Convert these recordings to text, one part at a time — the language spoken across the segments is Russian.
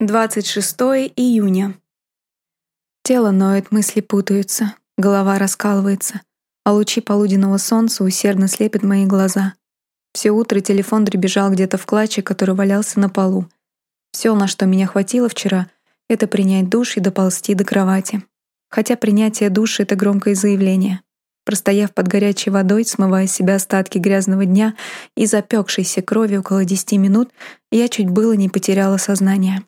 26 июня. Тело ноет, мысли путаются, голова раскалывается, а лучи полуденного солнца усердно слепят мои глаза. Все утро телефон дребезжал где-то в клатче, который валялся на полу. Все, на что меня хватило вчера, это принять душ и доползти до кровати. Хотя принятие душа — это громкое заявление. Простояв под горячей водой, смывая с себя остатки грязного дня и запекшейся крови около десяти минут, я чуть было не потеряла сознание.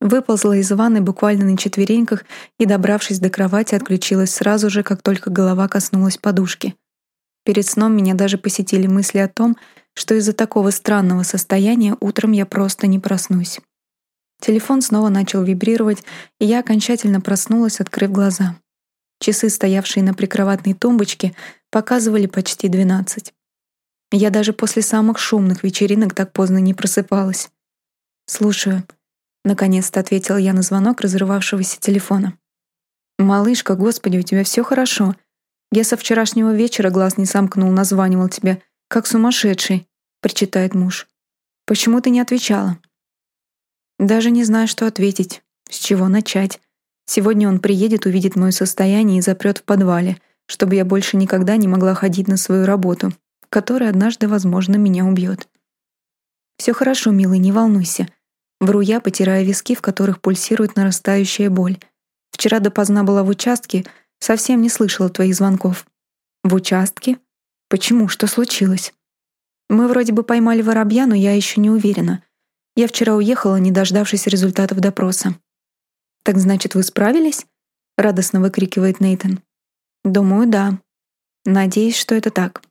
Выползла из ванны буквально на четвереньках и, добравшись до кровати, отключилась сразу же, как только голова коснулась подушки. Перед сном меня даже посетили мысли о том, что из-за такого странного состояния утром я просто не проснусь. Телефон снова начал вибрировать, и я окончательно проснулась, открыв глаза. Часы, стоявшие на прикроватной тумбочке, показывали почти двенадцать. Я даже после самых шумных вечеринок так поздно не просыпалась. «Слушаю», Наконец-то ответила я на звонок разрывавшегося телефона. «Малышка, господи, у тебя все хорошо. Я со вчерашнего вечера глаз не сомкнул, названивал тебе, как сумасшедший», — причитает муж. «Почему ты не отвечала?» «Даже не знаю, что ответить. С чего начать? Сегодня он приедет, увидит мое состояние и запрет в подвале, чтобы я больше никогда не могла ходить на свою работу, которая однажды, возможно, меня убьет. Все хорошо, милый, не волнуйся. Вру я, потирая виски, в которых пульсирует нарастающая боль. Вчера допоздна была в участке, совсем не слышала твоих звонков. В участке? Почему? Что случилось? Мы вроде бы поймали воробья, но я еще не уверена. Я вчера уехала, не дождавшись результатов допроса. «Так значит, вы справились?» — радостно выкрикивает Нейтан. «Думаю, да. Надеюсь, что это так.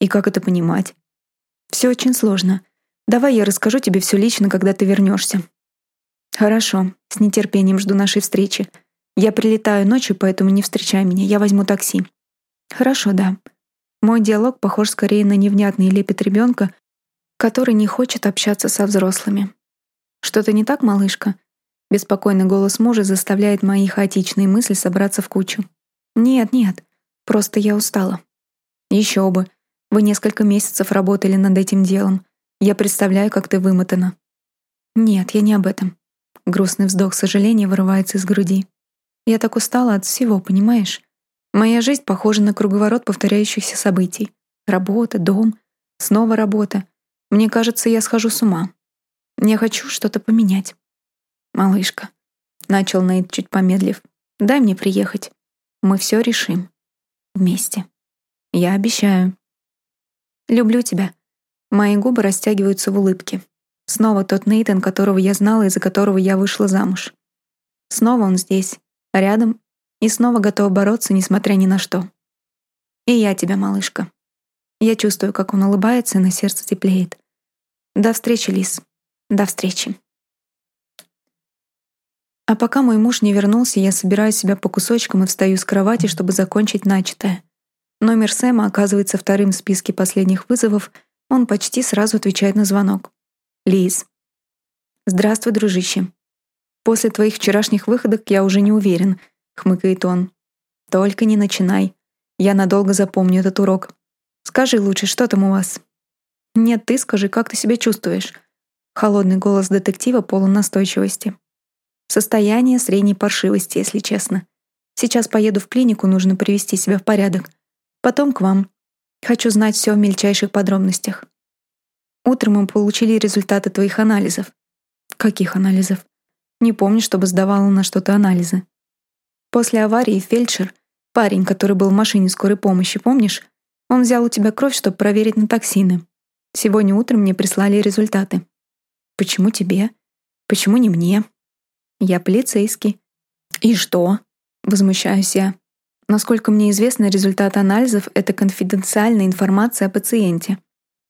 И как это понимать? Все очень сложно. Давай я расскажу тебе все лично, когда ты вернешься. Хорошо, с нетерпением жду нашей встречи. Я прилетаю ночью, поэтому не встречай меня, я возьму такси. Хорошо, да. Мой диалог похож скорее на невнятный лепет ребенка, который не хочет общаться со взрослыми. Что-то не так, малышка? Беспокойный голос мужа заставляет мои хаотичные мысли собраться в кучу. Нет, нет, просто я устала. Еще бы. Вы несколько месяцев работали над этим делом. Я представляю, как ты вымотана. Нет, я не об этом. Грустный вздох сожаления вырывается из груди. Я так устала от всего, понимаешь? Моя жизнь похожа на круговорот повторяющихся событий. Работа, дом, снова работа. Мне кажется, я схожу с ума. Я хочу что-то поменять. Малышка, начал Нейт чуть помедлив. Дай мне приехать. Мы все решим. Вместе. Я обещаю. Люблю тебя. Мои губы растягиваются в улыбке. Снова тот Нейтан, которого я знала и за которого я вышла замуж. Снова он здесь, рядом, и снова готов бороться, несмотря ни на что. И я тебя, малышка. Я чувствую, как он улыбается, и на сердце теплеет. До встречи, Лис. До встречи. А пока мой муж не вернулся, я собираю себя по кусочкам и встаю с кровати, чтобы закончить начатое. Номер Сэма оказывается вторым в списке последних вызовов — он почти сразу отвечает на звонок. «Лиз». «Здравствуй, дружище. После твоих вчерашних выходок я уже не уверен», — хмыкает он. «Только не начинай. Я надолго запомню этот урок. Скажи лучше, что там у вас?» «Нет, ты скажи, как ты себя чувствуешь?» Холодный голос детектива полон настойчивости. Состояние средней паршивости, если честно. Сейчас поеду в клинику, нужно привести себя в порядок. Потом к вам. Хочу знать все в мельчайших подробностях. Утром мы получили результаты твоих анализов. Каких анализов? Не помню, чтобы сдавала на что-то анализы. После аварии фельдшер, парень, который был в машине скорой помощи, помнишь? Он взял у тебя кровь, чтобы проверить на токсины. Сегодня утром мне прислали результаты. Почему тебе? Почему не мне? Я полицейский. И что? Возмущаюсь я. Насколько мне известно, результат анализов — это конфиденциальная информация о пациенте.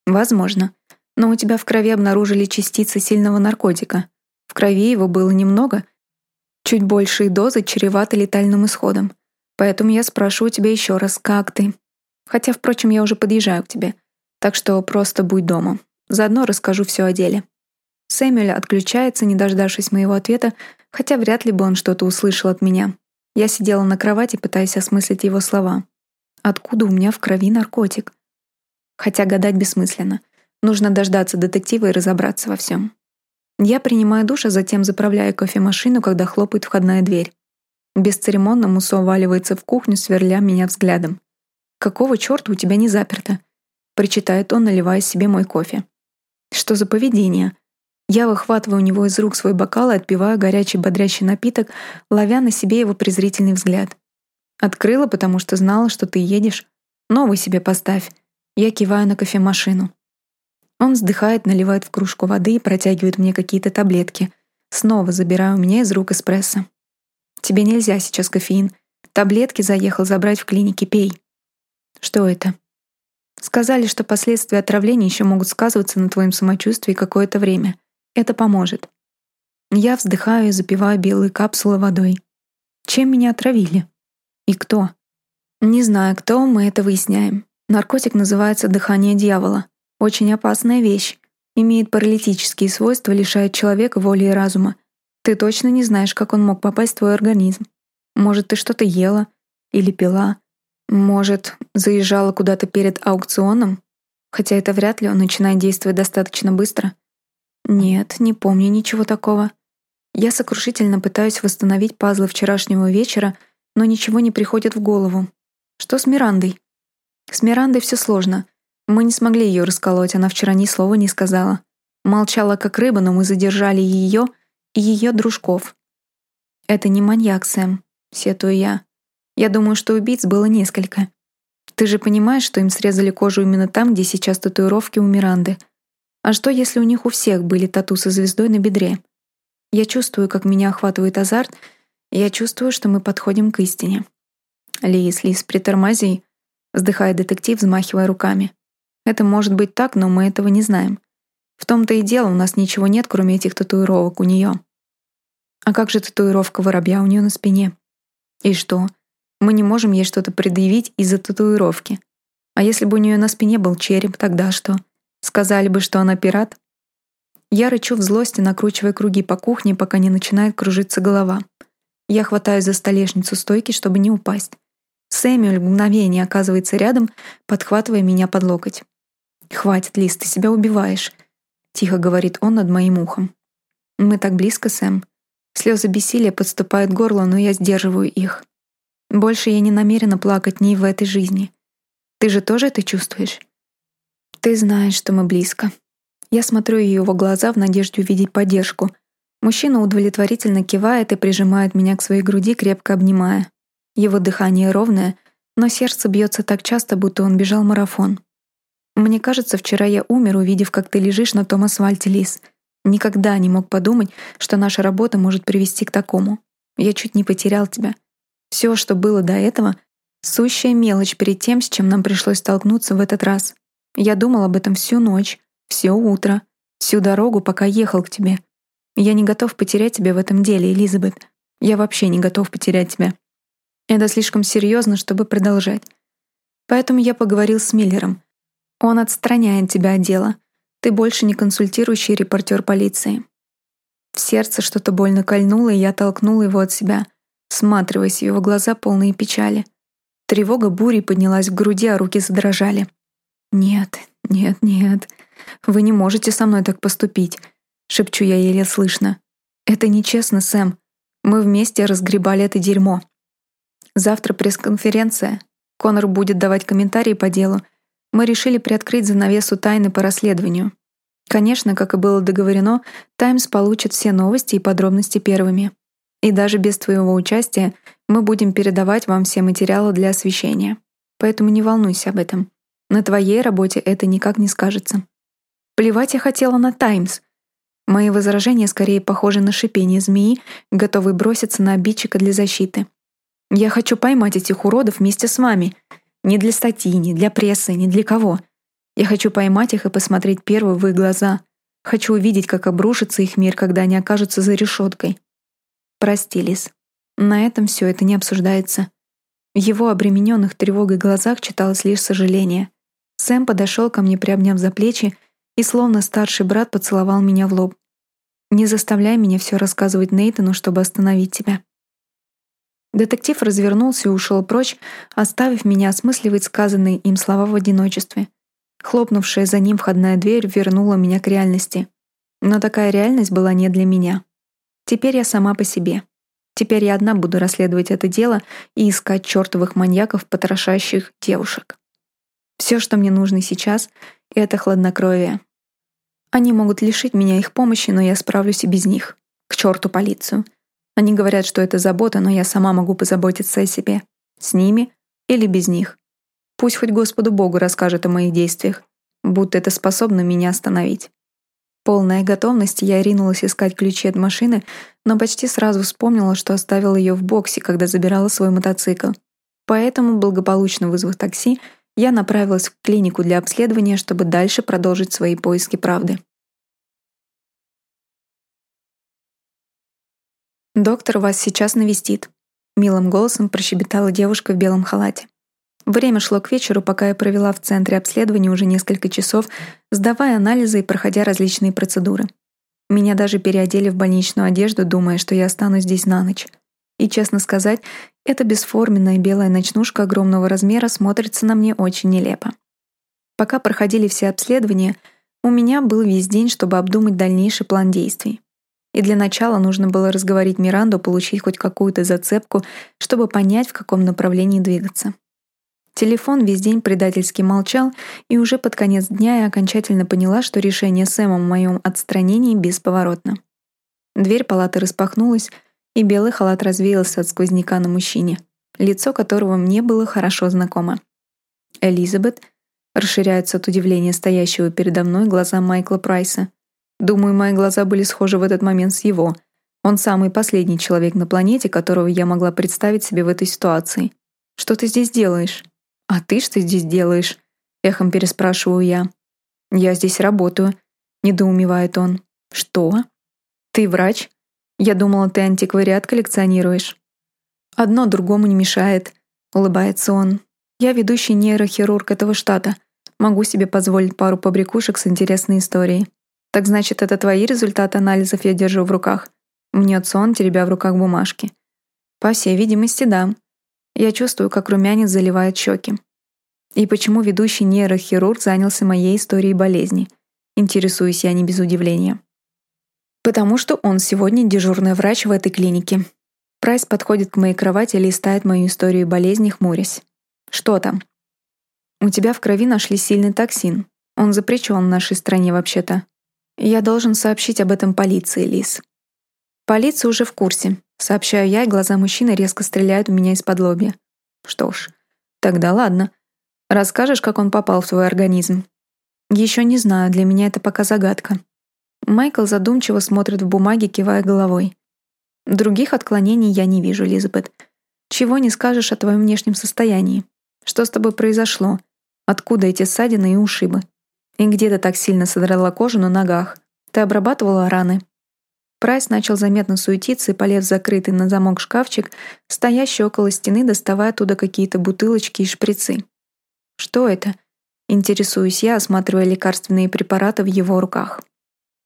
Возможно. Но у тебя в крови обнаружили частицы сильного наркотика. В крови его было немного. Чуть большие дозы чреваты летальным исходом. Поэтому я спрашиваю тебя еще раз, как ты? Хотя, впрочем, я уже подъезжаю к тебе. Так что просто будь дома. Заодно расскажу все о деле. Сэмюэль отключается, не дождавшись моего ответа, хотя вряд ли бы он что-то услышал от меня. Я сидела на кровати, пытаясь осмыслить его слова. Откуда у меня в крови наркотик? Хотя гадать бессмысленно. Нужно дождаться детектива и разобраться во всем. Я принимаю душ, а затем заправляю кофемашину, когда хлопает входная дверь. Бесцеремонно Мусо валивается в кухню, сверля меня взглядом. «Какого черта у тебя не заперто?» — причитает он, наливая себе мой кофе. «Что за поведение?» Я выхватываю у него из рук свой бокал и отпиваю горячий бодрящий напиток, ловя на себе его презрительный взгляд. «Открыла, потому что знала, что ты едешь. Новый себе поставь». Я киваю на кофемашину. Он вздыхает, наливает в кружку воды и протягивает мне какие-то таблетки. Снова забираю у меня из рук эспрессо. «Тебе нельзя сейчас кофеин. Таблетки заехал забрать в клинике, пей». «Что это?» «Сказали, что последствия отравления еще могут сказываться на твоем самочувствии какое-то время. Это поможет». Я вздыхаю и запиваю белые капсулы водой. Чем меня отравили? И кто? Не знаю, кто, мы это выясняем. Наркотик называется «дыхание дьявола». Очень опасная вещь. Имеет паралитические свойства, лишает человека воли и разума. Ты точно не знаешь, как он мог попасть в твой организм. Может, ты что-то ела или пила. Может, заезжала куда-то перед аукционом? Хотя это вряд ли, он начинает действовать достаточно быстро. Нет, не помню ничего такого. Я сокрушительно пытаюсь восстановить пазлы вчерашнего вечера, но ничего не приходит в голову. Что с Мирандой? С Мирандой все сложно — мы не смогли ее расколоть, она вчера ни слова не сказала. Молчала как рыба, но мы задержали ее и ее дружков. «Это не маньяк, Сэм», — сетую я. «Я думаю, что убийц было несколько. Ты же понимаешь, что им срезали кожу именно там, где сейчас татуировки у Миранды. А что, если у них у всех были тату со звездой на бедре? Я чувствую, как меня охватывает азарт, я чувствую, что мы подходим к истине». «Лис, Лис, притормози», — вздыхает детектив, взмахивая руками. Это может быть так, но мы этого не знаем. В том-то и дело, у нас ничего нет, кроме этих татуировок у нее. А как же татуировка воробья у нее на спине? И что? Мы не можем ей что-то предъявить из-за татуировки. А если бы у нее на спине был череп, тогда что? Сказали бы, что она пират? Я рычу в злости, накручивая круги по кухне, пока не начинает кружиться голова. Я хватаю за столешницу стойки, чтобы не упасть. Сэмюэль в мгновение оказывается рядом, подхватывая меня под локоть. «Хватит, Лиз, ты себя убиваешь», — тихо говорит он над моим ухом. «Мы так близко, Сэм. Слезы бессилия подступают к горлу, но я сдерживаю их. Больше я не намерена плакать ни в этой жизни. Ты же тоже это чувствуешь?» «Ты знаешь, что мы близко». Я смотрю ее в глаза в надежде увидеть поддержку. Мужчина удовлетворительно кивает и прижимает меня к своей груди, крепко обнимая. Его дыхание ровное, но сердце бьется так часто, будто он бежал марафон. Мне кажется, вчера я умер, увидев, как ты лежишь на том асфальте, Лис. Никогда не мог подумать, что наша работа может привести к такому. Я чуть не потерял тебя. Все, что было до этого, сущая мелочь перед тем, с чем нам пришлось столкнуться в этот раз. Я думал об этом всю ночь, все утро, всю дорогу, пока ехал к тебе. Я не готов потерять тебя в этом деле, Элизабет. Я вообще не готов потерять тебя. Это слишком серьезно, чтобы продолжать. Поэтому я поговорил с Миллером — он отстраняет тебя от дела. Ты больше не консультирующий репортер полиции. В сердце что-то больно кольнуло, и я толкнула его от себя, всматриваясь в его глаза, полные печали. Тревога бурей поднялась в груди, а руки задрожали. «Нет, нет, нет. Вы не можете со мной так поступить», — шепчу я еле слышно. «Это нечестно, Сэм. Мы вместе разгребали это дерьмо. Завтра пресс-конференция. Конор будет давать комментарии по делу, мы решили приоткрыть занавесу тайны по расследованию. Конечно, как и было договорено, «Таймс» получит все новости и подробности первыми. И даже без твоего участия мы будем передавать вам все материалы для освещения. Поэтому не волнуйся об этом. На твоей работе это никак не скажется. Плевать я хотела на «Таймс». Мои возражения скорее похожи на шипение змеи, готовой броситься на обидчика для защиты. Я хочу поймать этих уродов вместе с вами — не для статьи, не для прессы, ни для кого. Я хочу поймать их и посмотреть первую в их глаза. Хочу увидеть, как обрушится их мир, когда они окажутся за решеткой. Прости, Лис. На этом все это не обсуждается. В его обремененных тревогой глазах читалось лишь сожаление. Сэм подошел ко мне, приобняв за плечи, и словно старший брат поцеловал меня в лоб. «Не заставляй меня все рассказывать Нейтану, чтобы остановить тебя». Детектив развернулся и ушел прочь, оставив меня осмысливать сказанные им слова в одиночестве. Хлопнувшая за ним входная дверь вернула меня к реальности. Но такая реальность была не для меня. Теперь я сама по себе. Теперь я одна буду расследовать это дело и искать чертовых маньяков, потрошащих девушек. Все, что мне нужно сейчас, — это хладнокровие. Они могут лишить меня их помощи, но я справлюсь и без них. К черту полицию. Они говорят, что это забота, но я сама могу позаботиться о себе. С ними или без них. Пусть хоть Господу Богу расскажет о моих действиях, будто это способно меня остановить. Полная готовность, я ринулась искать ключи от машины, но почти сразу вспомнила, что оставила ее в боксе, когда забирала свой мотоцикл. Поэтому, благополучно вызвав такси, я направилась в клинику для обследования, чтобы дальше продолжить свои поиски правды. «Доктор вас сейчас навестит», — милым голосом прощебетала девушка в белом халате. Время шло к вечеру, пока я провела в центре обследования уже несколько часов, сдавая анализы и проходя различные процедуры. Меня даже переодели в больничную одежду, думая, что я останусь здесь на ночь. И, честно сказать, эта бесформенная белая ночнушка огромного размера смотрится на мне очень нелепо. Пока проходили все обследования, у меня был весь день, чтобы обдумать дальнейший план действий. И для начала нужно было разговорить Миранду, получить хоть какую-то зацепку, чтобы понять, в каком направлении двигаться. Телефон весь день предательски молчал, и уже под конец дня я окончательно поняла, что решение Сэма в моем отстранении бесповоротно. Дверь палаты распахнулась, и белый халат развеялся от сквозняка на мужчине, лицо которого мне было хорошо знакомо. Элизабет расширяются от удивления стоящего передо мной глаза Майкла Прайса. Думаю, мои глаза были схожи в этот момент с его. Он самый последний человек на планете, которого я могла представить себе в этой ситуации. «Что ты здесь делаешь?» «А ты что здесь делаешь?» — эхом переспрашиваю я. «Я здесь работаю», — недоумевает он. «Что? Ты врач? Я думала, ты антиквариат коллекционируешь». «Одно другому не мешает», — улыбается он. «Я ведущий нейрохирург этого штата. Могу себе позволить пару побрякушек с интересной историей. Так значит, это твои результаты анализов я держу в руках. Мнется он, теребя в руках бумажки. По всей видимости, да. Я чувствую, как румянец заливает щеки. И почему ведущий нейрохирург занялся моей историей болезни? Интересуюсь я не без удивления. Потому что он сегодня дежурный врач в этой клинике. Прайс подходит к моей кровати и листает мою историю болезни, хмурясь. Что там? У тебя в крови нашли сильный токсин. Он запрещен в нашей стране вообще-то. Я должен сообщить об этом полиции, Лис. Полиция уже в курсе. Сообщаю я, и глаза мужчины резко стреляют у меня из-под лобья. Что ж, тогда ладно. Расскажешь, как он попал в твой организм? Еще не знаю, для меня это пока загадка. Майкл задумчиво смотрит в бумаги, кивая головой. Других отклонений я не вижу, Лизабет. Чего не скажешь о твоем внешнем состоянии? Что с тобой произошло? Откуда эти ссадины и ушибы? И где ты так сильно содрала кожу на ногах? Ты обрабатывала раны? Прайс начал заметно суетиться и полез в закрытый на замок шкафчик, стоящий около стены, доставая оттуда какие-то бутылочки и шприцы. «Что это?» — интересуюсь я, осматривая лекарственные препараты в его руках.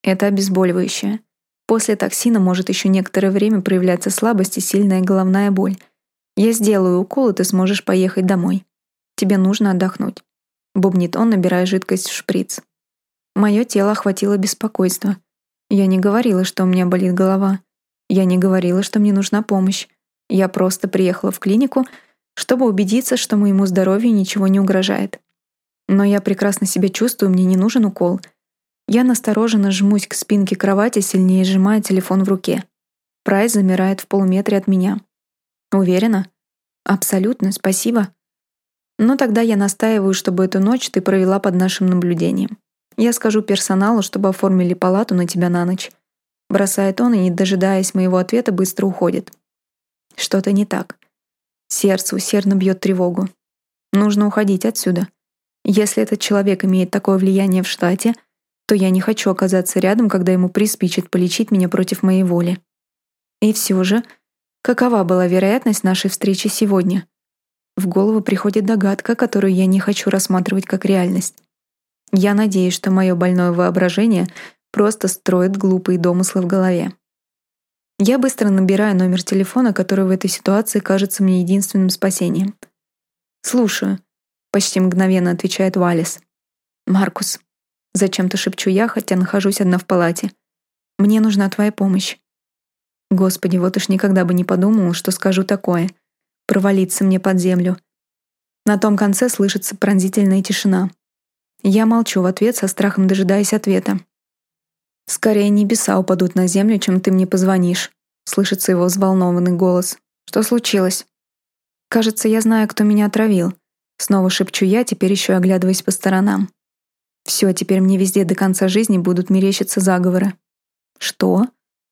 «Это обезболивающее. После токсина может еще некоторое время проявляться слабость и сильная головная боль. Я сделаю укол, и ты сможешь поехать домой. Тебе нужно отдохнуть». Бубнит он, набирая жидкость в шприц. Мое тело охватило беспокойство. Я не говорила, что у меня болит голова. Я не говорила, что мне нужна помощь. Я просто приехала в клинику, чтобы убедиться, что моему здоровью ничего не угрожает. Но я прекрасно себя чувствую, мне не нужен укол. Я настороженно жмусь к спинке кровати, сильнее сжимая телефон в руке. Прайс замирает в полуметре от меня. Уверена? Абсолютно, спасибо. Но тогда я настаиваю, чтобы эту ночь ты провела под нашим наблюдением. Я скажу персоналу, чтобы оформили палату на тебя на ночь. Бросает он и, не дожидаясь моего ответа, быстро уходит. Что-то не так. Сердце усердно бьет тревогу. Нужно уходить отсюда. Если этот человек имеет такое влияние в штате, то я не хочу оказаться рядом, когда ему приспичит полечить меня против моей воли. И все же, какова была вероятность нашей встречи сегодня? В голову приходит догадка, которую я не хочу рассматривать как реальность. Я надеюсь, что мое больное воображение просто строит глупые домыслы в голове. Я быстро набираю номер телефона, который в этой ситуации кажется мне единственным спасением. «Слушаю», — почти мгновенно отвечает Валис. «Маркус». Зачем-то шепчу я, хотя нахожусь одна в палате. Мне нужна твоя помощь». Господи, вот уж никогда бы не подумал, что скажу такое. Провалиться мне под землю. На том конце слышится пронзительная тишина. Я молчу в ответ, со страхом дожидаясь ответа. «Скорее небеса упадут на землю, чем ты мне позвонишь», — слышится его взволнованный голос. «Что случилось?» «Кажется, я знаю, кто меня отравил». Снова шепчу я, теперь еще оглядываясь по сторонам. Все, теперь мне везде до конца жизни будут мерещиться заговоры. «Что?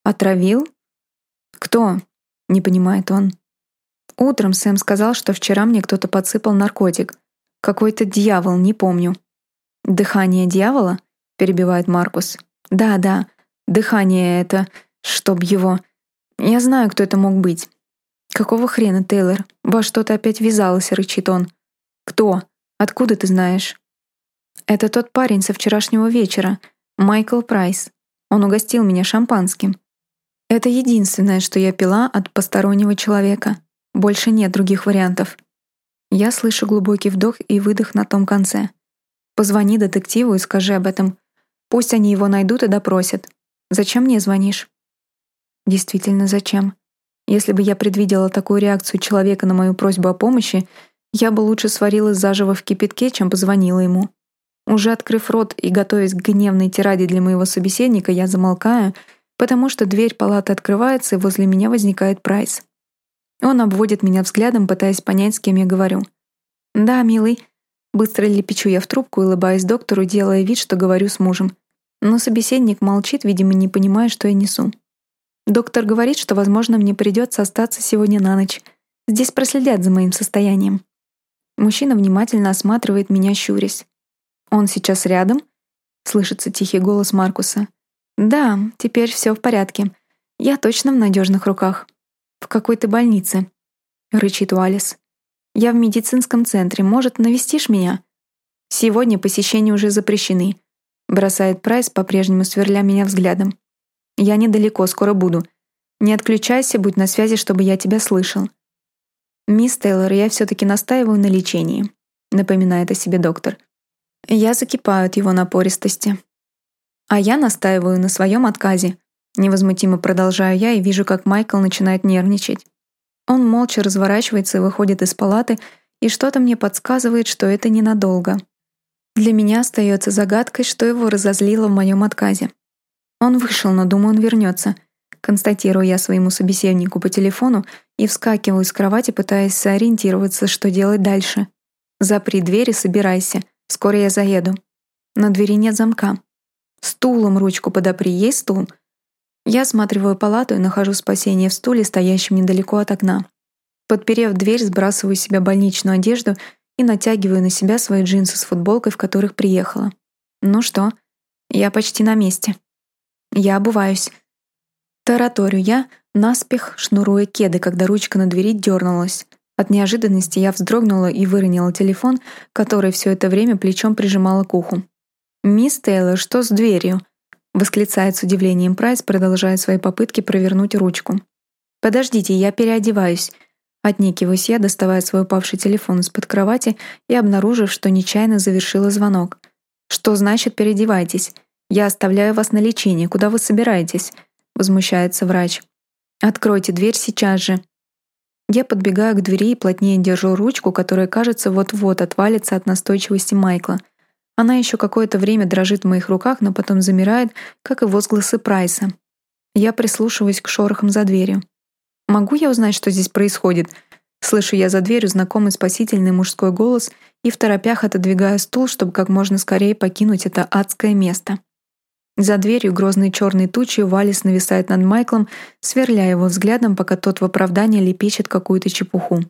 Отравил?» «Кто?» — не понимает он. Утром Сэм сказал, что вчера мне кто-то подсыпал наркотик. Какой-то дьявол, не помню. «Дыхание дьявола?» — перебивает Маркус. «Да, да, дыхание это, чтоб его. Я знаю, кто это мог быть». «Какого хрена, Тейлор? Во что-то опять ввязалась», — рычит он. «Кто? Откуда ты знаешь?» «Это тот парень со вчерашнего вечера, Майкл Прайс. Он угостил меня шампанским. Это единственное, что я пила от постороннего человека. Больше нет других вариантов. Я слышу глубокий вдох и выдох на том конце. Позвони детективу и скажи об этом. Пусть они его найдут и допросят. Зачем мне звонишь? Действительно, зачем? Если бы я предвидела такую реакцию человека на мою просьбу о помощи, я бы лучше сварила заживо в кипятке, чем позвонила ему. Уже открыв рот и готовясь к гневной тираде для моего собеседника, я замолкаю, потому что дверь палаты открывается, и возле меня возникает Прайс. Он обводит меня взглядом, пытаясь понять, с кем я говорю. «Да, милый». Быстро лепечу я в трубку, улыбаясь доктору, делая вид, что говорю с мужем. Но собеседник молчит, видимо, не понимая, что я несу. Доктор говорит, что, возможно, мне придется остаться сегодня на ночь. Здесь проследят за моим состоянием. Мужчина внимательно осматривает меня, щурясь. «Он сейчас рядом?» — слышится тихий голос Маркуса. «Да, теперь все в порядке. Я точно в надежных руках». «В какой то больнице?» — рычит Уалис. «Я в медицинском центре. Может, навестишь меня?» «Сегодня посещения уже запрещены», — бросает Прайс, по-прежнему сверля меня взглядом. «Я недалеко, скоро буду. Не отключайся, будь на связи, чтобы я тебя слышал». «Мисс Тейлор, я все-таки настаиваю на лечении», — напоминает о себе доктор. Я закипаю от его напористости. А я настаиваю на своем отказе. Невозмутимо продолжаю я и вижу, как Майкл начинает нервничать. Он молча разворачивается и выходит из палаты, и что-то мне подсказывает, что это ненадолго. Для меня остается загадкой, что его разозлило в моем отказе. Он вышел, но думаю, он вернется. Констатирую я своему собеседнику по телефону и вскакиваю с кровати, пытаясь сориентироваться, что делать дальше. «Запри дверь и собирайся. Скоро я заеду». На двери нет замка. «Стулом ручку подопри. Есть стул?» Я осматриваю палату и нахожу спасение в стуле, стоящем недалеко от окна. Подперев дверь, сбрасываю с себя больничную одежду и натягиваю на себя свои джинсы с футболкой, в которых приехала. Ну что, я почти на месте. Я обуваюсь. Тараторю я, наспех шнуруя кеды, когда ручка на двери дернулась. От неожиданности я вздрогнула и выронила телефон, который все это время плечом прижимала к уху. «Мисс Тейлор, что с дверью?» Восклицает с удивлением Прайс, продолжая свои попытки провернуть ручку. «Подождите, я переодеваюсь». Отнекиваюсь я, доставая свой упавший телефон из-под кровати и обнаружив, что нечаянно завершила звонок. «Что значит переодевайтесь? Я оставляю вас на лечение. Куда вы собираетесь?» Возмущается врач. «Откройте дверь сейчас же». Я подбегаю к двери и плотнее держу ручку, которая, кажется, вот-вот отвалится от настойчивости Майкла — она еще какое-то время дрожит в моих руках, но потом замирает, как и возгласы Прайса. Я прислушиваюсь к шорохам за дверью. «Могу я узнать, что здесь происходит?» Слышу я за дверью знакомый спасительный мужской голос и в торопях отодвигаю стул, чтобы как можно скорее покинуть это адское место. За дверью грозной черной тучей Валис нависает над Майклом, сверляя его взглядом, пока тот в оправдании лепечет какую-то чепуху.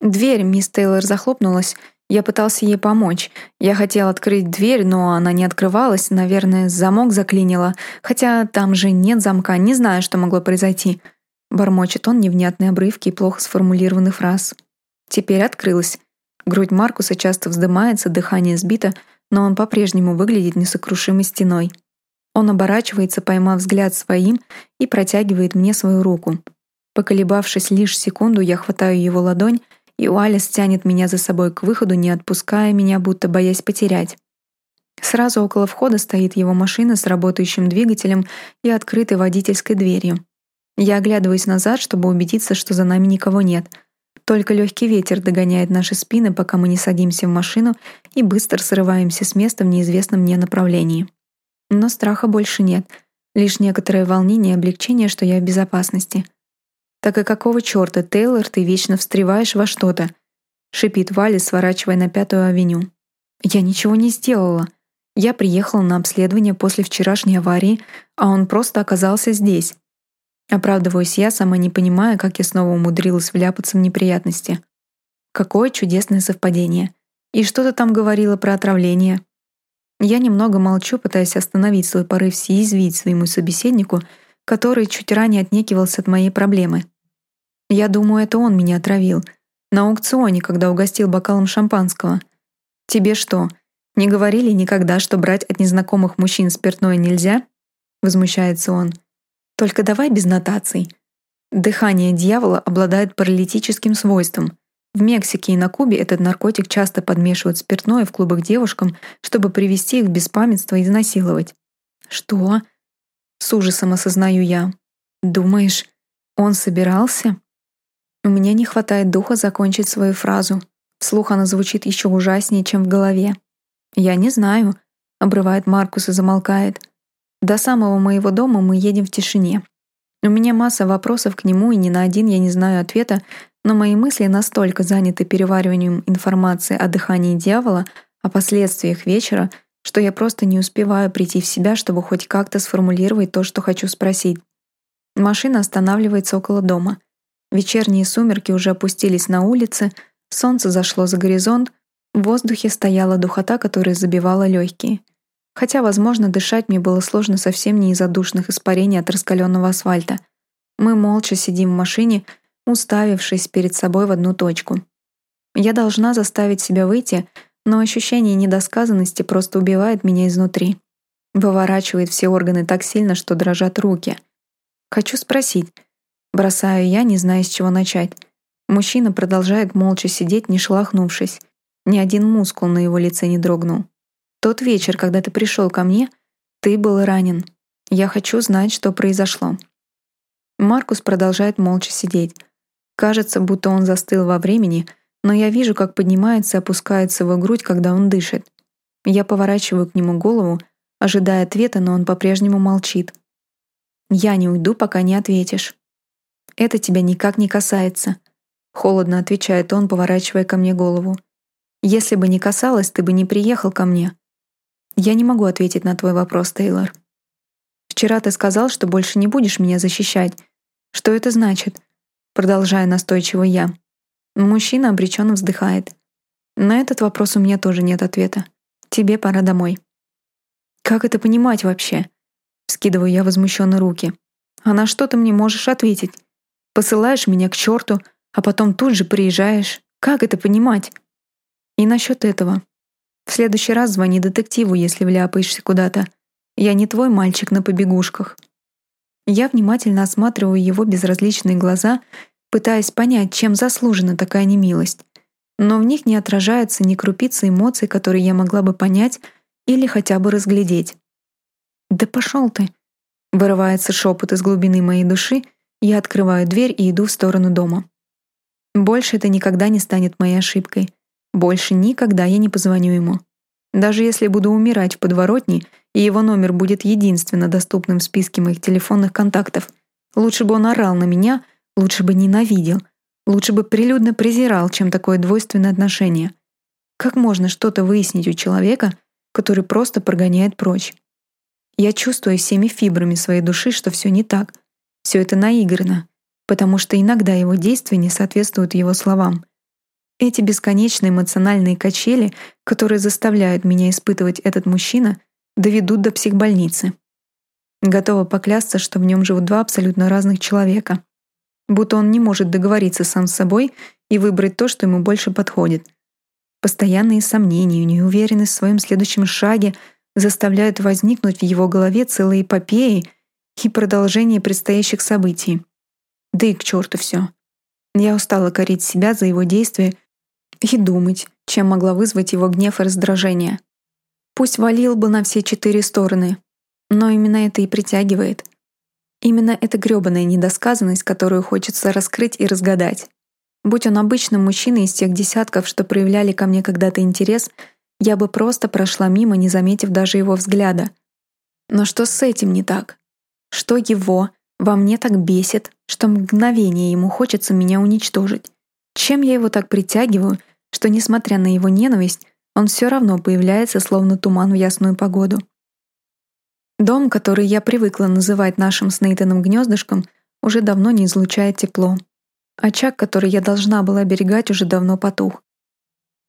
Дверь мисс Тейлор захлопнулась, я пытался ей помочь. Я хотел открыть дверь, но она не открывалась, наверное, замок заклинило. Хотя там же нет замка, не знаю, что могло произойти. Бормочет он невнятные обрывки и плохо сформулированных фраз. Теперь открылась. Грудь Маркуса часто вздымается, дыхание сбито, но он по-прежнему выглядит несокрушимой стеной. Он оборачивается, поймав взгляд своим, и протягивает мне свою руку. Поколебавшись лишь секунду, я хватаю его ладонь и Уаллес тянет меня за собой к выходу, не отпуская меня, будто боясь потерять. Сразу около входа стоит его машина с работающим двигателем и открытой водительской дверью. Я оглядываюсь назад, чтобы убедиться, что за нами никого нет. Только легкий ветер догоняет наши спины, пока мы не садимся в машину и быстро срываемся с места в неизвестном мне направлении. Но страха больше нет, лишь некоторое волнение и облегчение, что я в безопасности. «Так и какого черта, Тейлор, ты вечно встреваешь во что-то?» — шипит Вали, сворачивая на Пятую авеню. «Я ничего не сделала. Я приехала на обследование после вчерашней аварии, а он просто оказался здесь. Оправдываюсь я, сама не понимая, как я снова умудрилась вляпаться в неприятности. Какое чудесное совпадение. И что ты там говорила про отравление? Я немного молчу, пытаясь остановить свой порыв съязвить своему собеседнику, который чуть ранее отнекивался от моей проблемы. Я думаю, это он меня отравил. На аукционе, когда угостил бокалом шампанского. Тебе что, не говорили никогда, что брать от незнакомых мужчин спиртное нельзя? Возмущается он. Только давай без нотаций. Дыхание дьявола обладает паралитическим свойством. В Мексике и на Кубе этот наркотик часто подмешивают спиртное в клубах девушкам, чтобы привести их в беспамятство и изнасиловать. Что? С ужасом осознаю я. Думаешь, он собирался? У меня не хватает духа закончить свою фразу. Вслух она звучит еще ужаснее, чем в голове. «Я не знаю», — обрывает Маркус и замолкает. «До самого моего дома мы едем в тишине. У меня масса вопросов к нему, и ни на один я не знаю ответа, но мои мысли настолько заняты перевариванием информации о дыхании дьявола, о последствиях вечера, что я просто не успеваю прийти в себя, чтобы хоть как-то сформулировать то, что хочу спросить. Машина останавливается около дома. Вечерние сумерки уже опустились на улице, солнце зашло за горизонт, в воздухе стояла духота, которая забивала легкие. Хотя, возможно, дышать мне было сложно совсем не из-за душных испарений от раскаленного асфальта. Мы молча сидим в машине, уставившись перед собой в одну точку. Я должна заставить себя выйти, но ощущение недосказанности просто убивает меня изнутри. Выворачивает все органы так сильно, что дрожат руки. Хочу спросить. Бросаю я, не зная, с чего начать. Мужчина продолжает молча сидеть, не шелохнувшись. Ни один мускул на его лице не дрогнул. «Тот вечер, когда ты пришел ко мне, ты был ранен. Я хочу знать, что произошло». Маркус продолжает молча сидеть. Кажется, будто он застыл во времени, но я вижу, как поднимается и опускается его грудь, когда он дышит. Я поворачиваю к нему голову, ожидая ответа, но он по-прежнему молчит. «Я не уйду, пока не ответишь». «Это тебя никак не касается», — холодно отвечает он, поворачивая ко мне голову. Если бы не касалось, ты бы не приехал ко мне. Я не могу ответить на твой вопрос, Тейлор. Вчера ты сказал, что больше не будешь меня защищать. Что это значит? Продолжая настойчиво я. Мужчина обреченно вздыхает. На этот вопрос у меня тоже нет ответа. Тебе пора домой. Как это понимать вообще? Скидываю я возмущенно руки. А на что ты мне можешь ответить? Посылаешь меня к черту, а потом тут же приезжаешь. Как это понимать? И насчет этого. В следующий раз звони детективу, если вляпаешься куда-то. Я не твой мальчик на побегушках. Я внимательно осматриваю его безразличные глаза, пытаясь понять, чем заслужена такая немилость. Но в них не отражается ни крупицы эмоций, которые я могла бы понять или хотя бы разглядеть. «Да пошел ты!» — вырывается шепот из глубины моей души, я открываю дверь и иду в сторону дома. Больше это никогда не станет моей ошибкой. Больше никогда я не позвоню ему. Даже если буду умирать в подворотне, и его номер будет единственно доступным в списке моих телефонных контактов, лучше бы он орал на меня, лучше бы ненавидел, лучше бы прилюдно презирал, чем такое двойственное отношение. Как можно что-то выяснить у человека, который просто прогоняет прочь? Я чувствую всеми фибрами своей души, что все не так. Все это наиграно, потому что иногда его действия не соответствуют его словам. Эти бесконечные эмоциональные качели, которые заставляют меня испытывать этот мужчина, доведут до психбольницы. Готова поклясться, что в нем живут два абсолютно разных человека. Будто он не может договориться сам с собой и выбрать то, что ему больше подходит. Постоянные сомнения и неуверенность в своем следующем шаге заставляют возникнуть в его голове целые эпопеи и продолжение предстоящих событий. Да и к черту все. Я устала корить себя за его действия и думать, чем могла вызвать его гнев и раздражение. Пусть валил бы на все четыре стороны. Но именно это и притягивает. Именно эта грёбаная недосказанность, которую хочется раскрыть и разгадать. Будь он обычным мужчиной из тех десятков, что проявляли ко мне когда-то интерес, я бы просто прошла мимо, не заметив даже его взгляда. Но что с этим не так? Что его во мне так бесит, что мгновение ему хочется меня уничтожить? Чем я его так притягиваю, что, несмотря на его ненависть, он все равно появляется, словно туман в ясную погоду. Дом, который я привыкла называть нашим с Нейтаном гнездышком, уже давно не излучает тепло. Очаг, который я должна была оберегать, уже давно потух.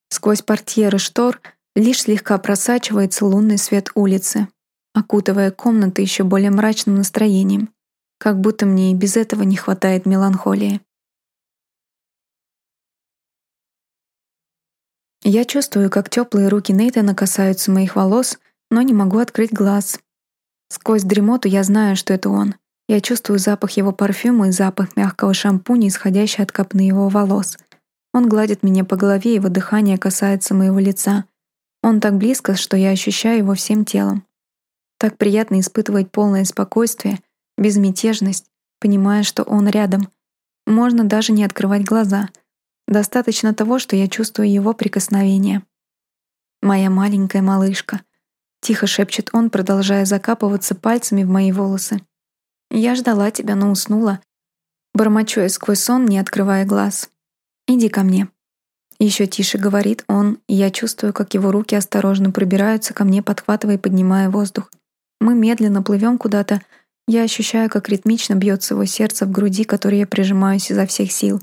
Сквозь портьеры штор лишь слегка просачивается лунный свет улицы, окутывая комнаты еще более мрачным настроением, как будто мне и без этого не хватает меланхолии. Я чувствую, как теплые руки Нейтана касаются моих волос, но не могу открыть глаз. Сквозь дремоту я знаю, что это он. Я чувствую запах его парфюма и запах мягкого шампуня, исходящий от копны его волос. Он гладит меня по голове, его дыхание касается моего лица. Он так близко, что я ощущаю его всем телом. Так приятно испытывать полное спокойствие, безмятежность, понимая, что он рядом. Можно даже не открывать глаза — Достаточно того, что я чувствую его прикосновение. «Моя маленькая малышка», — тихо шепчет он, продолжая закапываться пальцами в мои волосы. «Я ждала тебя, но уснула». Бормочу я сквозь сон, не открывая глаз. «Иди ко мне». Еще тише говорит он, и я чувствую, как его руки осторожно пробираются ко мне, подхватывая и поднимая воздух. Мы медленно плывем куда-то. Я ощущаю, как ритмично бьется его сердце в груди, которой я прижимаюсь изо всех сил.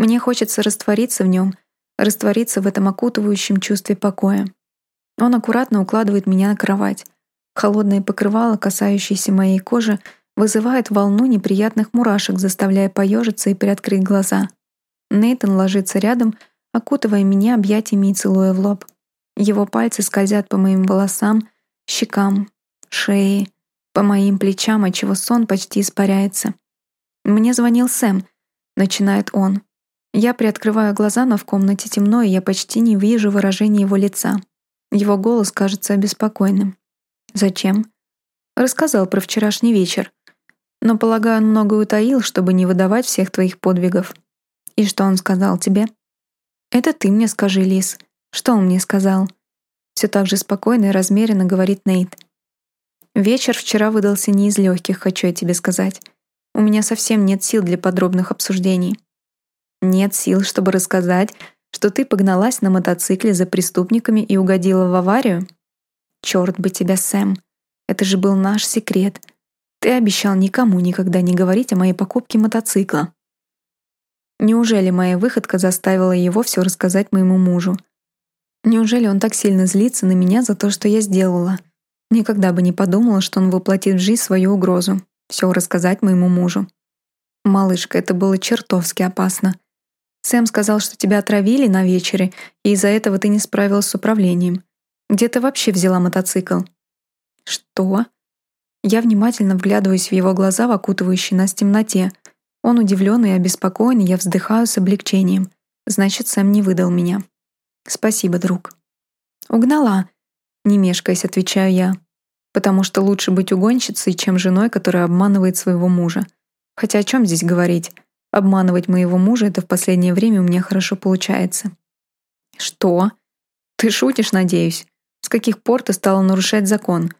Мне хочется раствориться в нем, раствориться в этом окутывающем чувстве покоя. Он аккуратно укладывает меня на кровать. Холодное покрывало, касающееся моей кожи, вызывает волну неприятных мурашек, заставляя поежиться и приоткрыть глаза. Нейтан ложится рядом, окутывая меня объятиями и целуя в лоб. Его пальцы скользят по моим волосам, щекам, шее, по моим плечам, отчего сон почти испаряется. «Мне звонил Сэм», — начинает он. Я приоткрываю глаза, но в комнате темно, и я почти не вижу выражения его лица. Его голос кажется обеспокоенным. «Зачем?» «Рассказал про вчерашний вечер. Но, полагаю, он многое утаил, чтобы не выдавать всех твоих подвигов. И что он сказал тебе?» «Это ты мне скажи, Лис. Что он мне сказал?» Все так же спокойно и размеренно говорит Нейт. «Вечер вчера выдался не из легких, хочу я тебе сказать. У меня совсем нет сил для подробных обсуждений. Нет сил, чтобы рассказать, что ты погналась на мотоцикле за преступниками и угодила в аварию? Черт бы тебя, Сэм. Это же был наш секрет. Ты обещал никому никогда не говорить о моей покупке мотоцикла. Неужели моя выходка заставила его все рассказать моему мужу? Неужели он так сильно злится на меня за то, что я сделала? Никогда бы не подумала, что он воплотит в жизнь свою угрозу. Все рассказать моему мужу. Малышка, это было чертовски опасно. Сэм сказал, что тебя отравили на вечере, и из-за этого ты не справилась с управлением. Где ты вообще взяла мотоцикл?» «Что?» Я внимательно вглядываюсь в его глаза в окутывающей нас темноте. Он удивленный и обеспокоенный, я вздыхаю с облегчением. Значит, Сэм не выдал меня. «Спасибо, друг». «Угнала», — не мешкаясь, отвечаю я. «Потому что лучше быть угонщицей, чем женой, которая обманывает своего мужа. Хотя о чем здесь говорить? Обманывать моего мужа — это в последнее время у меня хорошо получается. Что? Ты шутишь, надеюсь? С каких пор ты стала нарушать закон?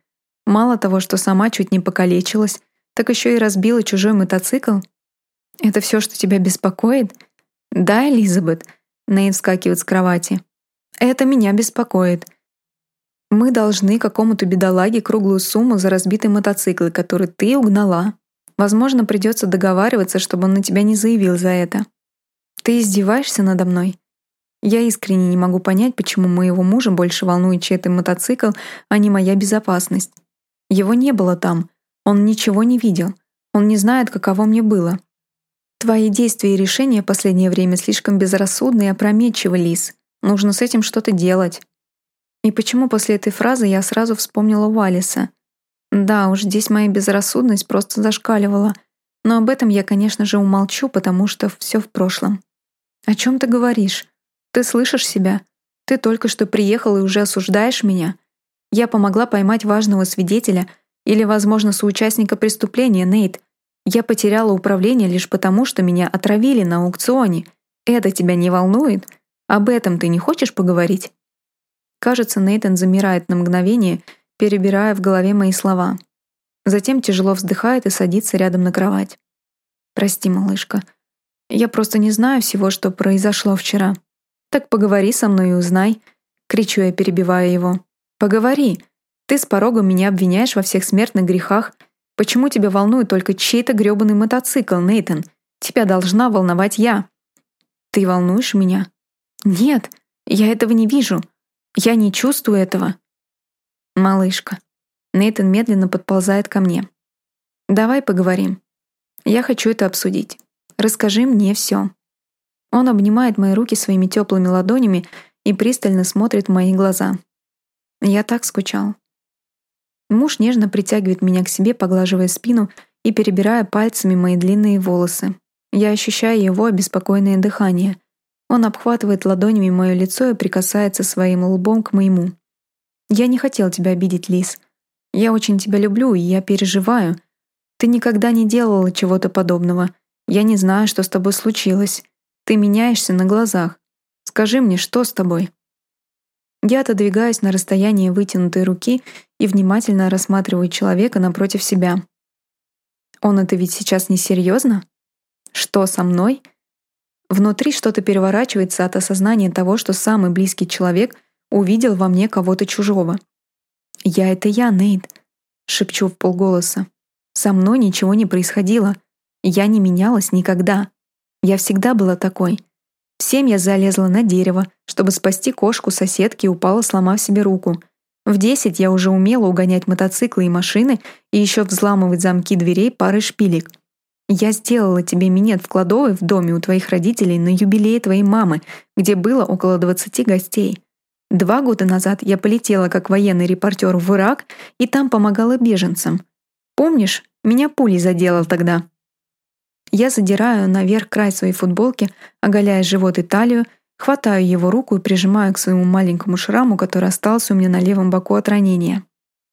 Мало того, что сама чуть не покалечилась, так еще и разбила чужой мотоцикл? Это все, что тебя беспокоит? Да, Элизабет? Нейт вскакивает с кровати. Это меня беспокоит. Мы должны какому-то бедолаге круглую сумму за разбитый мотоцикл, который ты угнала. Возможно, придется договариваться, чтобы он на тебя не заявил за это. Ты издеваешься надо мной? Я искренне не могу понять, почему моего мужа больше волнует чей-то мотоцикл, а не моя безопасность. Его не было там. Он ничего не видел. Он не знает, каково мне было. Твои действия и решения последнее время слишком безрассудны и опрометчивы, Лис. Нужно с этим что-то делать. И почему после этой фразы я сразу вспомнила Валиса? Да уж, здесь моя безрассудность просто зашкаливала. Но об этом я, конечно же, умолчу, потому что все в прошлом. О чем ты говоришь? Ты слышишь себя? Ты только что приехал и уже осуждаешь меня? Я помогла поймать важного свидетеля или, возможно, соучастника преступления, Нейт. Я потеряла управление лишь потому, что меня отравили на аукционе. Это тебя не волнует? Об этом ты не хочешь поговорить?» Кажется, Нейтан замирает на мгновение, перебирая в голове мои слова. Затем тяжело вздыхает и садится рядом на кровать. «Прости, малышка. Я просто не знаю всего, что произошло вчера. Так поговори со мной и узнай», — кричу я, перебивая его. «Поговори. Ты с порога меня обвиняешь во всех смертных грехах. Почему тебя волнует только чей-то грёбаный мотоцикл, Нейтан? Тебя должна волновать я». «Ты волнуешь меня?» «Нет, я этого не вижу. Я не чувствую этого». «Малышка». Нейтан медленно подползает ко мне. «Давай поговорим. Я хочу это обсудить. Расскажи мне все». Он обнимает мои руки своими теплыми ладонями и пристально смотрит в мои глаза. Я так скучал. Муж нежно притягивает меня к себе, поглаживая спину и перебирая пальцами мои длинные волосы. Я ощущаю его обеспокоенное дыхание. Он обхватывает ладонями мое лицо и прикасается своим лбом к моему. «Я не хотел тебя обидеть, Лис. Я очень тебя люблю, и я переживаю. Ты никогда не делала чего-то подобного. Я не знаю, что с тобой случилось. Ты меняешься на глазах. Скажи мне, что с тобой?» Я отодвигаюсь на расстояние вытянутой руки и внимательно рассматриваю человека напротив себя. Он это ведь сейчас не серьезно? Что со мной? Внутри что-то переворачивается от осознания того, что самый близкий человек увидел во мне кого-то чужого. «Я — это я, Нейт», — шепчу в полголоса. «Со мной ничего не происходило. Я не менялась никогда. Я всегда была такой. В семь я залезла на дерево, чтобы спасти кошку соседки и упала, сломав себе руку. В десять я уже умела угонять мотоциклы и машины и еще взламывать замки дверей парой шпилек. Я сделала тебе минет в кладовой в доме у твоих родителей на юбилее твоей мамы, где было около 20 гостей. Два года назад я полетела как военный репортер в Ирак и там помогала беженцам. Помнишь, меня пулей заделал тогда. Я задираю наверх край своей футболки, оголяя живот и талию, хватаю его руку и прижимаю к своему маленькому шраму, который остался у меня на левом боку от ранения.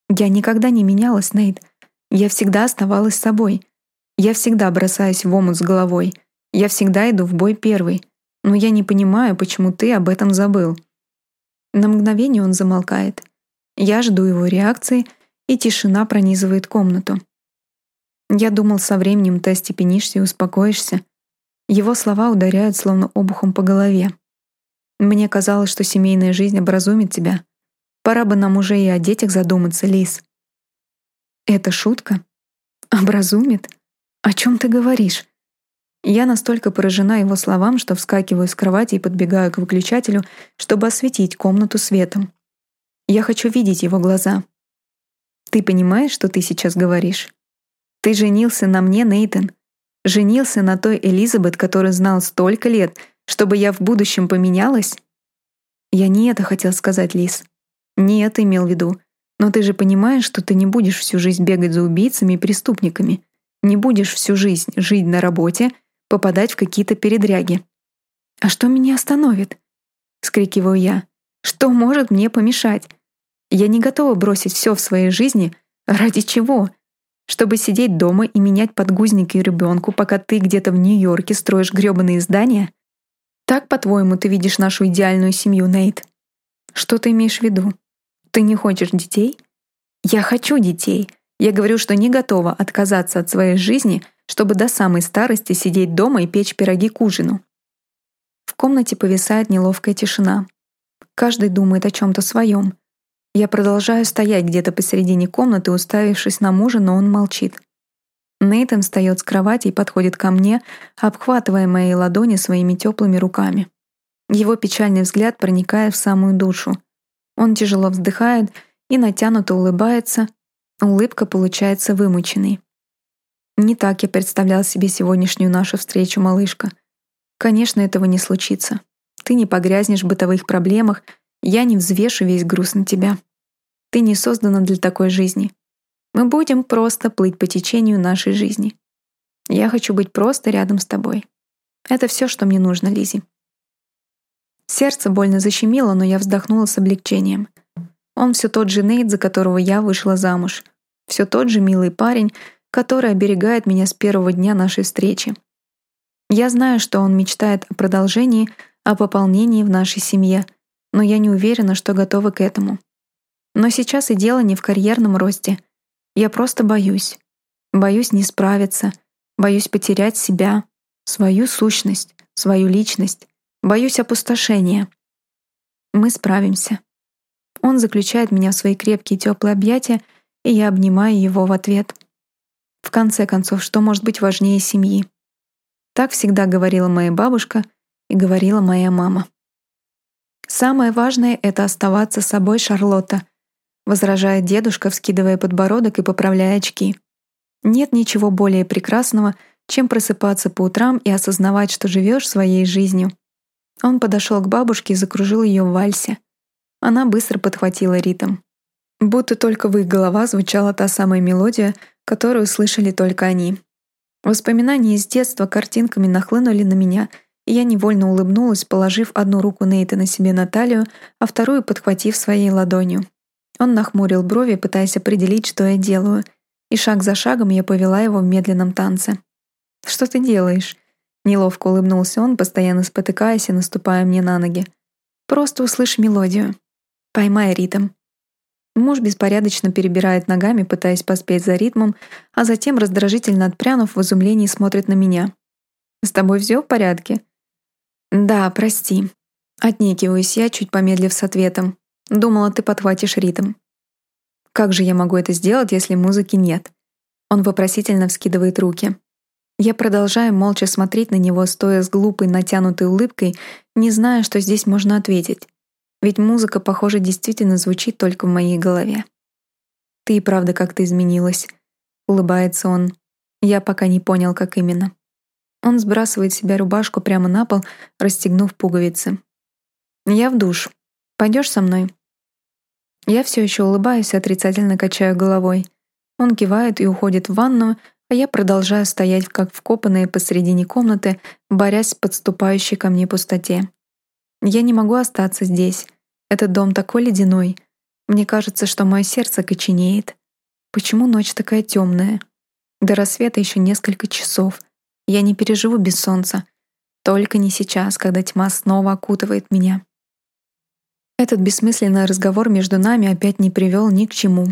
Я никогда не менялась, Нейт. Я всегда оставалась собой. Я всегда бросаюсь в омут с головой. Я всегда иду в бой первый. Но я не понимаю, почему ты об этом забыл. На мгновение он замолкает. Я жду его реакции, и тишина пронизывает комнату. Я думал, со временем ты остепенишься и успокоишься. Его слова ударяют словно обухом по голове. Мне казалось, что семейная жизнь образумит тебя. Пора бы нам уже и о детях задуматься, Лис. Это шутка? Образумит? «О чем ты говоришь?» Я настолько поражена его словам, что вскакиваю с кровати и подбегаю к выключателю, чтобы осветить комнату светом. Я хочу видеть его глаза. «Ты понимаешь, что ты сейчас говоришь? Ты женился на мне, Нейтан. Женился на той Элизабет, которую знал столько лет, чтобы я в будущем поменялась?» Я не это хотел сказать, Лис. Не это имел в виду. Но ты же понимаешь, что ты не будешь всю жизнь бегать за убийцами и преступниками. Не будешь всю жизнь жить на работе, попадать в какие-то передряги. «А что меня остановит?» — скрикиваю я. «Что может мне помешать? Я не готова бросить все в своей жизни. Ради чего? Чтобы сидеть дома и менять подгузники ребенку, пока ты где-то в Нью-Йорке строишь грёбаные здания? Так, по-твоему, ты видишь нашу идеальную семью, Нейт? Что ты имеешь в виду? Ты не хочешь детей? Я хочу детей. Я говорю, что не готова отказаться от своей жизни, чтобы до самой старости сидеть дома и печь пироги к ужину. В комнате повисает неловкая тишина. Каждый думает о чем-то своем. Я продолжаю стоять где-то посередине комнаты, уставившись на мужа, но он молчит. Нейтан встает с кровати и подходит ко мне, обхватывая мои ладони своими теплыми руками. Его печальный взгляд проникает в самую душу. Он тяжело вздыхает и натянуто улыбается, Улыбка получается вымученной. Не так я представлял себе сегодняшнюю нашу встречу, малышка. Конечно, этого не случится. Ты не погрязнешь в бытовых проблемах, я не взвешу весь груз на тебя. Ты не создана для такой жизни. Мы будем просто плыть по течению нашей жизни. Я хочу быть просто рядом с тобой. Это все, что мне нужно, Лизи. Сердце больно защемило, но я вздохнула с облегчением. Он все тот же Нейт, за которого я вышла замуж. Все тот же милый парень, который оберегает меня с первого дня нашей встречи. Я знаю, что он мечтает о продолжении, о пополнении в нашей семье, но я не уверена, что готова к этому. Но сейчас и дело не в карьерном росте. Я просто боюсь. Боюсь не справиться, боюсь потерять себя, свою сущность, свою личность, боюсь опустошения. Мы справимся. Он заключает меня в свои крепкие теплые объятия, и я обнимаю его в ответ. В конце концов, что может быть важнее семьи? Так всегда говорила моя бабушка и говорила моя мама. «Самое важное — это оставаться собой, Шарлотта», возражает дедушка, вскидывая подбородок и поправляя очки. «Нет ничего более прекрасного, чем просыпаться по утрам и осознавать, что живешь своей жизнью». Он подошел к бабушке и закружил ее в вальсе. Она быстро подхватила ритм. Будто только в их голова звучала та самая мелодия, которую слышали только они. Воспоминания из детства картинками нахлынули на меня, и я невольно улыбнулась, положив одну руку Нейтана себе на талию, а вторую подхватив своей ладонью. Он нахмурил брови, пытаясь определить, что я делаю, и шаг за шагом я повела его в медленном танце. «Что ты делаешь?» Неловко улыбнулся он, постоянно спотыкаясь и наступая мне на ноги. «Просто услышь мелодию. Поймай ритм». Муж беспорядочно перебирает ногами, пытаясь поспеть за ритмом, а затем, раздражительно отпрянув, в изумлении смотрит на меня. «С тобой все в порядке?» «Да, прости». Отнекиваюсь я, чуть помедлив с ответом. Думала, ты подхватишь ритм. Как же я могу это сделать, если музыки нет? Он вопросительно вскидывает руки. Я продолжаю молча смотреть на него, стоя с глупой натянутой улыбкой, не зная, что здесь можно ответить. Ведь музыка, похоже, действительно звучит только в моей голове. «Ты и правда как-то изменилась», — улыбается он. Я пока не понял, как именно. Он сбрасывает себя рубашку прямо на пол, расстегнув пуговицы. «Я в душ. Пойдешь со мной?» Я все еще улыбаюсь и отрицательно качаю головой. Он кивает и уходит в ванную, а я продолжаю стоять как вкопанная посредине комнаты, борясь с подступающей ко мне пустоте. Я не могу остаться здесь. Этот дом такой ледяной. Мне кажется, что мое сердце коченеет. Почему ночь такая темная? До рассвета еще несколько часов. Я не переживу без солнца. Только не сейчас, когда тьма снова окутывает меня. Этот бессмысленный разговор между нами опять не привел ни к чему.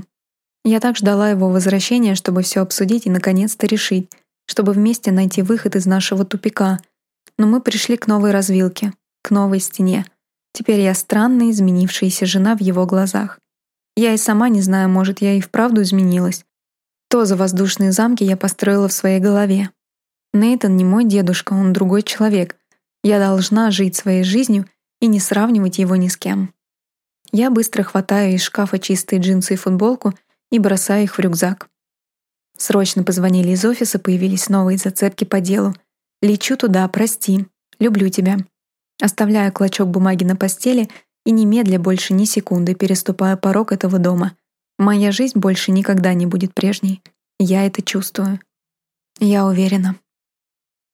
Я так ждала его возвращения, чтобы все обсудить и наконец-то решить, чтобы вместе найти выход из нашего тупика. Но мы пришли к новой развилке, к новой стене. Теперь я странная, изменившаяся жена в его глазах. Я и сама не знаю, может, я и вправду изменилась. То за воздушные замки я построила в своей голове. Нейтан не мой дедушка, он другой человек. Я должна жить своей жизнью и не сравнивать его ни с кем. Я быстро хватаю из шкафа чистые джинсы и футболку и бросаю их в рюкзак. Срочно позвонили из офиса, появились новые зацепки по делу. Лечу туда, прости. Люблю тебя. Оставляю клочок бумаги на постели и немедля больше ни секунды переступаю порог этого дома. Моя жизнь больше никогда не будет прежней. Я это чувствую. Я уверена.